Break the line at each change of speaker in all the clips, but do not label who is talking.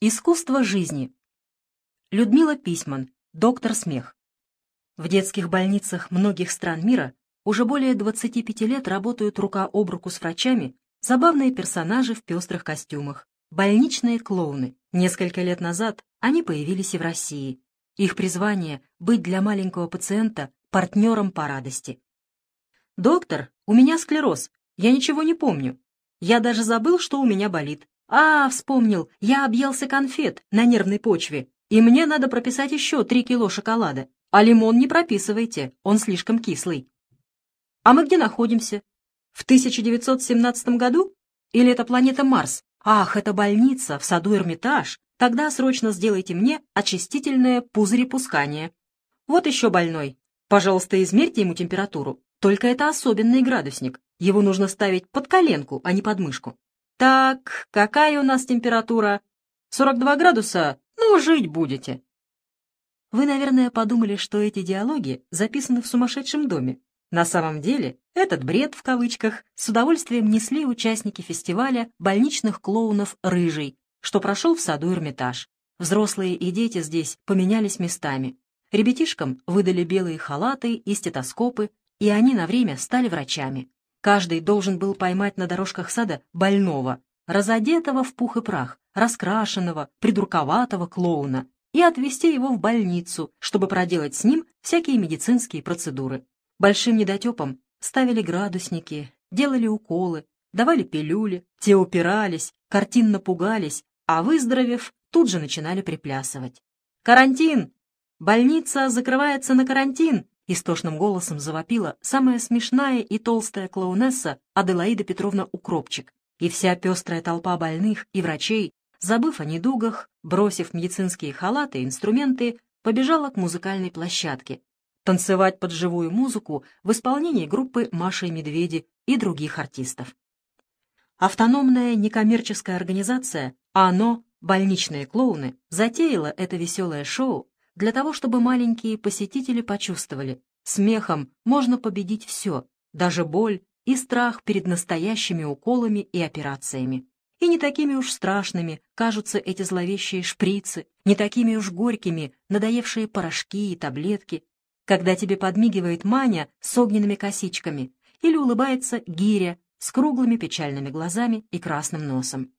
Искусство жизни. Людмила Письман, доктор смех. В детских больницах многих стран мира уже более 25 лет работают рука об руку с врачами забавные персонажи в пестрых костюмах, больничные клоуны. Несколько лет назад они появились и в России. Их призвание — быть для маленького пациента партнером по радости. «Доктор, у меня склероз. Я ничего не помню. Я даже забыл, что у меня болит. «А, вспомнил, я объелся конфет на нервной почве, и мне надо прописать еще три кило шоколада. А лимон не прописывайте, он слишком кислый». «А мы где находимся? В 1917 году? Или это планета Марс? Ах, это больница, в саду Эрмитаж. Тогда срочно сделайте мне очистительное пузырепускание. Вот еще больной. Пожалуйста, измерьте ему температуру. Только это особенный градусник. Его нужно ставить под коленку, а не под мышку. «Так, какая у нас температура? 42 градуса? Ну, жить будете». Вы, наверное, подумали, что эти диалоги записаны в сумасшедшем доме. На самом деле, этот бред, в кавычках, с удовольствием несли участники фестиваля больничных клоунов «Рыжий», что прошел в саду Эрмитаж. Взрослые и дети здесь поменялись местами. Ребятишкам выдали белые халаты и стетоскопы, и они на время стали врачами. Каждый должен был поймать на дорожках сада больного, разодетого в пух и прах, раскрашенного, придурковатого клоуна, и отвезти его в больницу, чтобы проделать с ним всякие медицинские процедуры. Большим недотепам ставили градусники, делали уколы, давали пилюли, те упирались, картинно пугались, а выздоровев, тут же начинали приплясывать. «Карантин! Больница закрывается на карантин!» Истошным голосом завопила самая смешная и толстая клоунесса Аделаида Петровна Укропчик. И вся пестрая толпа больных и врачей, забыв о недугах, бросив медицинские халаты и инструменты, побежала к музыкальной площадке, танцевать под живую музыку в исполнении группы «Маша и Медведи» и других артистов. Автономная некоммерческая организация «АНО. Больничные клоуны» затеяла это веселое шоу для того, чтобы маленькие посетители почувствовали, смехом можно победить все, даже боль и страх перед настоящими уколами и операциями. И не такими уж страшными кажутся эти зловещие шприцы, не такими уж горькими надоевшие порошки и таблетки, когда тебе подмигивает Маня с огненными косичками или улыбается Гиря с круглыми печальными глазами и красным носом.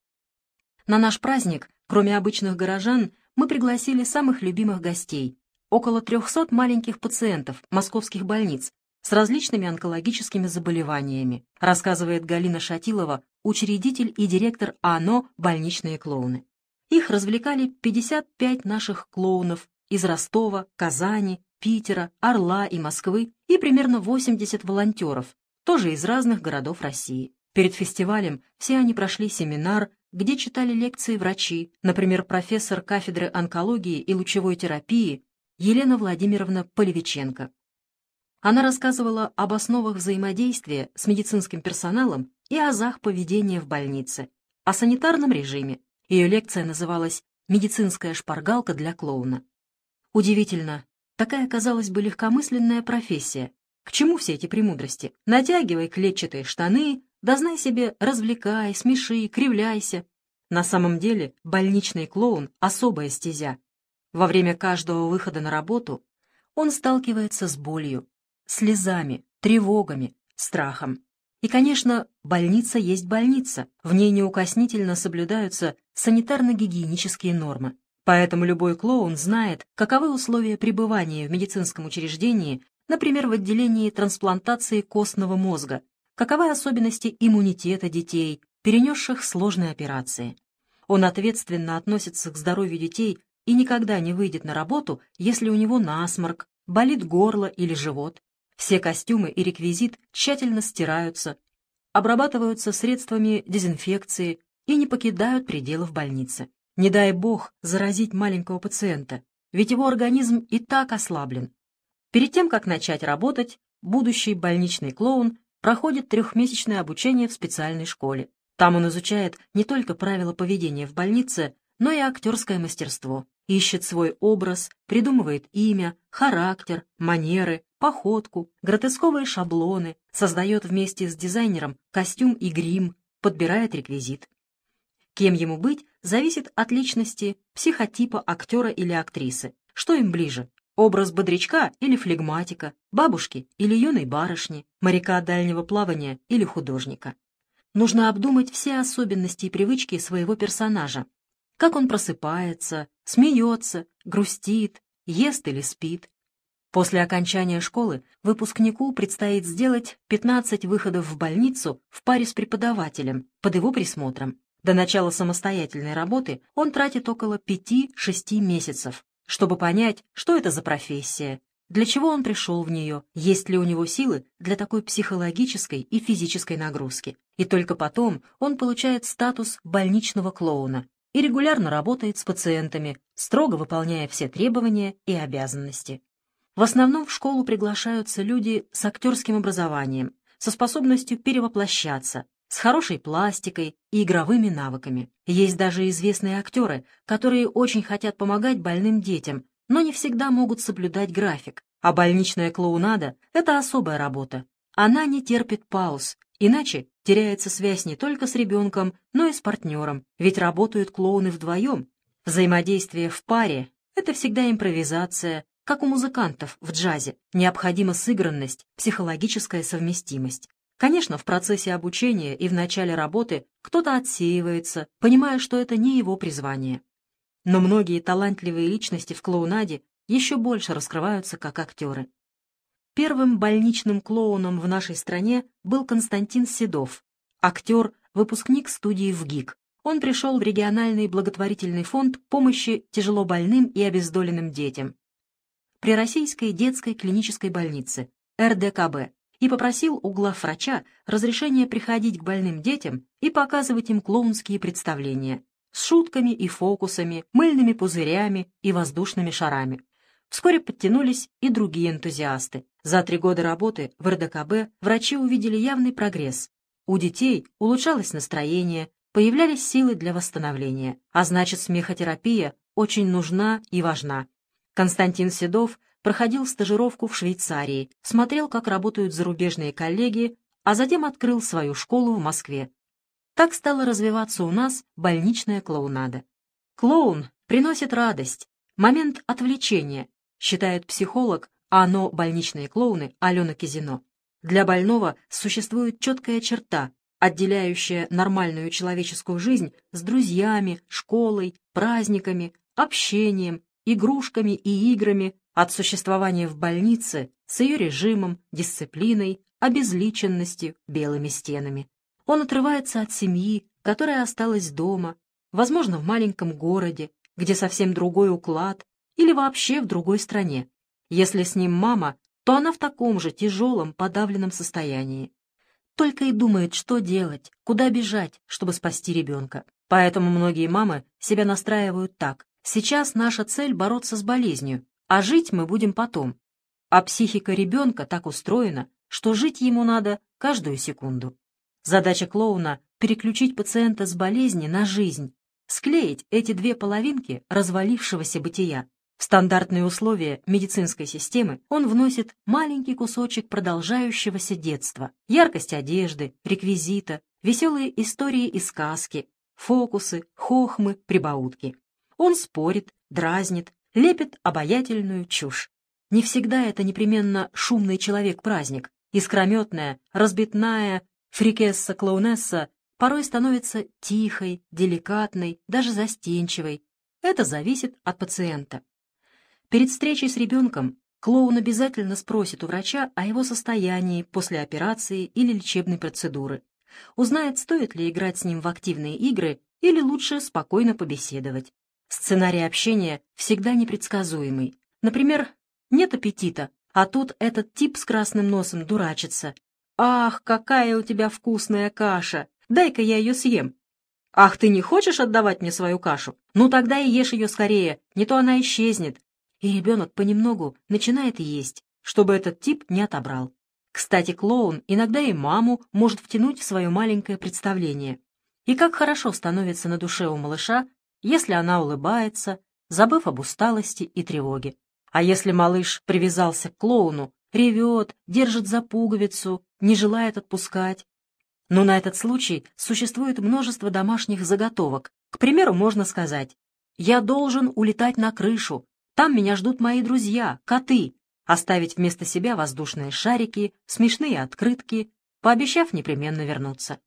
На наш праздник, кроме обычных горожан, мы пригласили самых любимых гостей, около 300 маленьких пациентов московских больниц с различными онкологическими заболеваниями, рассказывает Галина Шатилова, учредитель и директор АНО «Больничные клоуны». Их развлекали 55 наших клоунов из Ростова, Казани, Питера, Орла и Москвы и примерно 80 волонтеров, тоже из разных городов России. Перед фестивалем все они прошли семинар где читали лекции врачи, например, профессор кафедры онкологии и лучевой терапии Елена Владимировна Полевиченко. Она рассказывала об основах взаимодействия с медицинским персоналом и азах поведения в больнице, о санитарном режиме. Ее лекция называлась «Медицинская шпаргалка для клоуна». Удивительно, такая, казалось бы, легкомысленная профессия. К чему все эти премудрости? Натягивай клетчатые штаны, да знай себе, развлекай, смеши, кривляйся. На самом деле больничный клоун — особая стезя. Во время каждого выхода на работу он сталкивается с болью, слезами, тревогами, страхом. И, конечно, больница есть больница, в ней неукоснительно соблюдаются санитарно-гигиенические нормы. Поэтому любой клоун знает, каковы условия пребывания в медицинском учреждении, например, в отделении трансплантации костного мозга, каковы особенности иммунитета детей, перенесших сложные операции. Он ответственно относится к здоровью детей и никогда не выйдет на работу, если у него насморк, болит горло или живот. Все костюмы и реквизит тщательно стираются, обрабатываются средствами дезинфекции и не покидают пределов больницы. Не дай бог заразить маленького пациента, ведь его организм и так ослаблен. Перед тем, как начать работать, будущий больничный клоун проходит трехмесячное обучение в специальной школе. Там он изучает не только правила поведения в больнице, но и актерское мастерство. Ищет свой образ, придумывает имя, характер, манеры, походку, гротесковые шаблоны, создает вместе с дизайнером костюм и грим, подбирает реквизит. Кем ему быть, зависит от личности, психотипа актера или актрисы. Что им ближе? Образ бодрячка или флегматика, бабушки или юной барышни, моряка дальнего плавания или художника. Нужно обдумать все особенности и привычки своего персонажа. Как он просыпается, смеется, грустит, ест или спит. После окончания школы выпускнику предстоит сделать 15 выходов в больницу в паре с преподавателем под его присмотром. До начала самостоятельной работы он тратит около 5-6 месяцев, чтобы понять, что это за профессия, для чего он пришел в нее, есть ли у него силы для такой психологической и физической нагрузки. И только потом он получает статус больничного клоуна и регулярно работает с пациентами, строго выполняя все требования и обязанности. В основном в школу приглашаются люди с актерским образованием, со способностью перевоплощаться, с хорошей пластикой и игровыми навыками. Есть даже известные актеры, которые очень хотят помогать больным детям, но не всегда могут соблюдать график. А больничная клоунада — это особая работа. Она не терпит пауз, иначе теряется связь не только с ребенком, но и с партнером, ведь работают клоуны вдвоем. Взаимодействие в паре — это всегда импровизация, как у музыкантов в джазе. Необходима сыгранность, психологическая совместимость. Конечно, в процессе обучения и в начале работы кто-то отсеивается, понимая, что это не его призвание. Но многие талантливые личности в клоунаде еще больше раскрываются как актеры. Первым больничным клоуном в нашей стране был Константин Седов, актер, выпускник студии ВГИК. Он пришел в региональный благотворительный фонд помощи тяжелобольным и обездоленным детям при Российской детской клинической больнице, РДКБ, и попросил у главврача разрешения приходить к больным детям и показывать им клоунские представления с шутками и фокусами, мыльными пузырями и воздушными шарами. Вскоре подтянулись и другие энтузиасты. За три года работы в РДКБ врачи увидели явный прогресс. У детей улучшалось настроение, появлялись силы для восстановления, а значит смехотерапия очень нужна и важна. Константин Седов проходил стажировку в Швейцарии, смотрел, как работают зарубежные коллеги, а затем открыл свою школу в Москве. Так стала развиваться у нас больничная клоунада. Клоун приносит радость, момент отвлечения, считает психолог, оно больничные клоуны Алена Кизино. Для больного существует четкая черта, отделяющая нормальную человеческую жизнь с друзьями, школой, праздниками, общением, игрушками и играми от существования в больнице с ее режимом, дисциплиной, обезличенностью, белыми стенами. Он отрывается от семьи, которая осталась дома, возможно, в маленьком городе, где совсем другой уклад, или вообще в другой стране. Если с ним мама, то она в таком же тяжелом, подавленном состоянии. Только и думает, что делать, куда бежать, чтобы спасти ребенка. Поэтому многие мамы себя настраивают так. Сейчас наша цель — бороться с болезнью, а жить мы будем потом. А психика ребенка так устроена, что жить ему надо каждую секунду. Задача клоуна — переключить пациента с болезни на жизнь, склеить эти две половинки развалившегося бытия. В стандартные условия медицинской системы он вносит маленький кусочек продолжающегося детства, яркость одежды, реквизита, веселые истории и сказки, фокусы, хохмы, прибаутки. Он спорит, дразнит, лепит обаятельную чушь. Не всегда это непременно шумный человек-праздник, искрометная, разбитная, Фрикесса-клоунесса порой становится тихой, деликатной, даже застенчивой. Это зависит от пациента. Перед встречей с ребенком клоун обязательно спросит у врача о его состоянии после операции или лечебной процедуры. Узнает, стоит ли играть с ним в активные игры или лучше спокойно побеседовать. Сценарий общения всегда непредсказуемый. Например, нет аппетита, а тут этот тип с красным носом дурачится, «Ах, какая у тебя вкусная каша! Дай-ка я ее съем!» «Ах, ты не хочешь отдавать мне свою кашу? Ну тогда и ешь ее скорее, не то она исчезнет». И ребенок понемногу начинает есть, чтобы этот тип не отобрал. Кстати, клоун иногда и маму может втянуть в свое маленькое представление. И как хорошо становится на душе у малыша, если она улыбается, забыв об усталости и тревоге. А если малыш привязался к клоуну, ревет, держит за пуговицу, не желает отпускать. Но на этот случай существует множество домашних заготовок. К примеру, можно сказать «Я должен улетать на крышу, там меня ждут мои друзья, коты», оставить вместо себя воздушные шарики, смешные открытки, пообещав непременно вернуться.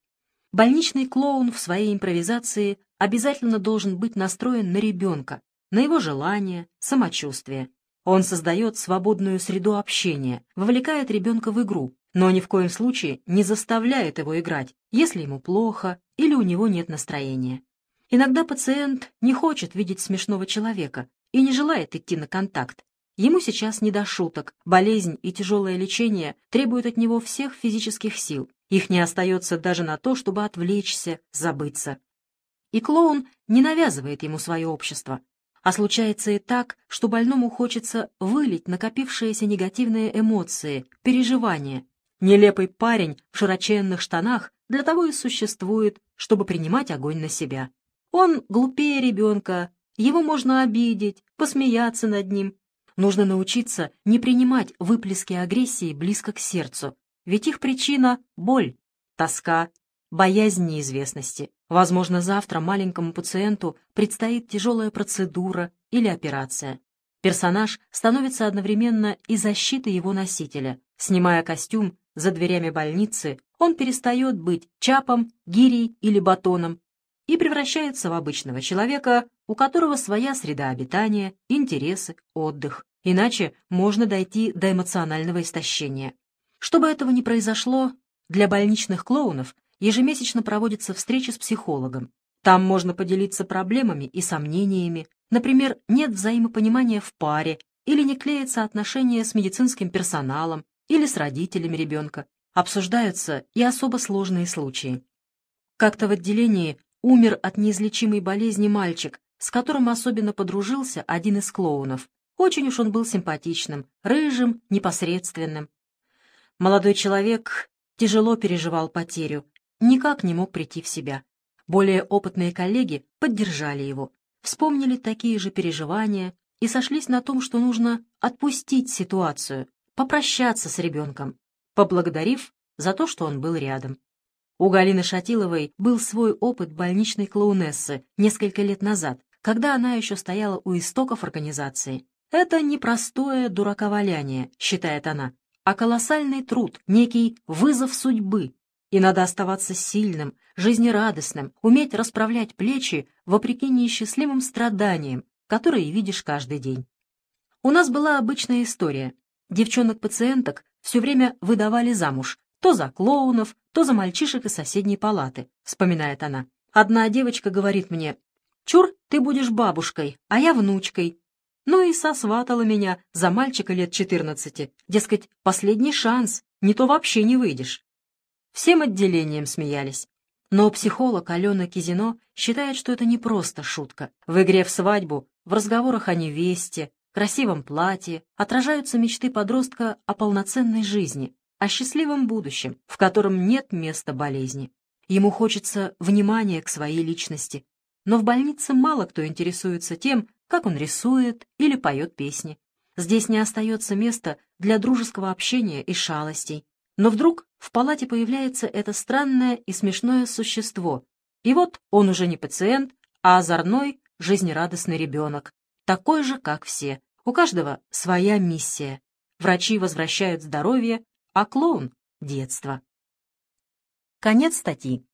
Больничный клоун в своей импровизации обязательно должен быть настроен на ребенка, на его желания, самочувствие. Он создает свободную среду общения, вовлекает ребенка в игру, но ни в коем случае не заставляет его играть, если ему плохо или у него нет настроения. Иногда пациент не хочет видеть смешного человека и не желает идти на контакт. Ему сейчас не до шуток, болезнь и тяжелое лечение требуют от него всех физических сил, их не остается даже на то, чтобы отвлечься, забыться. И клоун не навязывает ему свое общество. А случается и так, что больному хочется вылить накопившиеся негативные эмоции, переживания. Нелепый парень в широченных штанах для того и существует, чтобы принимать огонь на себя. Он глупее ребенка, его можно обидеть, посмеяться над ним. Нужно научиться не принимать выплески агрессии близко к сердцу, ведь их причина — боль, тоска, боязнь неизвестности. Возможно, завтра маленькому пациенту предстоит тяжелая процедура или операция. Персонаж становится одновременно и защитой его носителя. Снимая костюм за дверями больницы, он перестает быть чапом, гирей или батоном и превращается в обычного человека, у которого своя среда обитания, интересы, отдых. Иначе можно дойти до эмоционального истощения. Чтобы этого не произошло, для больничных клоунов ежемесячно проводятся встречи с психологом. Там можно поделиться проблемами и сомнениями. Например, нет взаимопонимания в паре, или не клеятся отношения с медицинским персоналом, или с родителями ребенка. Обсуждаются и особо сложные случаи. Как-то в отделении умер от неизлечимой болезни мальчик, с которым особенно подружился один из клоунов. Очень уж он был симпатичным, рыжим, непосредственным. Молодой человек тяжело переживал потерю, никак не мог прийти в себя. Более опытные коллеги поддержали его, вспомнили такие же переживания и сошлись на том, что нужно отпустить ситуацию, попрощаться с ребенком, поблагодарив за то, что он был рядом. У Галины Шатиловой был свой опыт больничной клоунессы несколько лет назад, когда она еще стояла у истоков организации. Это непростое дураковаляние, считает она, а колоссальный труд, некий вызов судьбы. И надо оставаться сильным, жизнерадостным, уметь расправлять плечи вопреки неисчислимым страданиям, которые видишь каждый день. У нас была обычная история. Девчонок-пациенток все время выдавали замуж, то за клоунов, то за мальчишек из соседней палаты, вспоминает она. Одна девочка говорит мне, «Чур, ты будешь бабушкой, а я внучкой, ну и сосватала меня за мальчика лет четырнадцати. Дескать, последний шанс, не то вообще не выйдешь. Всем отделением смеялись. Но психолог Алена Кизино считает, что это не просто шутка. В игре в свадьбу, в разговорах о невесте, красивом платье отражаются мечты подростка о полноценной жизни, о счастливом будущем, в котором нет места болезни. Ему хочется внимания к своей личности. Но в больнице мало кто интересуется тем, как он рисует или поет песни. Здесь не остается места для дружеского общения и шалостей. Но вдруг в палате появляется это странное и смешное существо. И вот он уже не пациент, а озорной, жизнерадостный ребенок. Такой же, как все. У каждого своя миссия. Врачи возвращают здоровье, а клоун — детство. Конец статьи.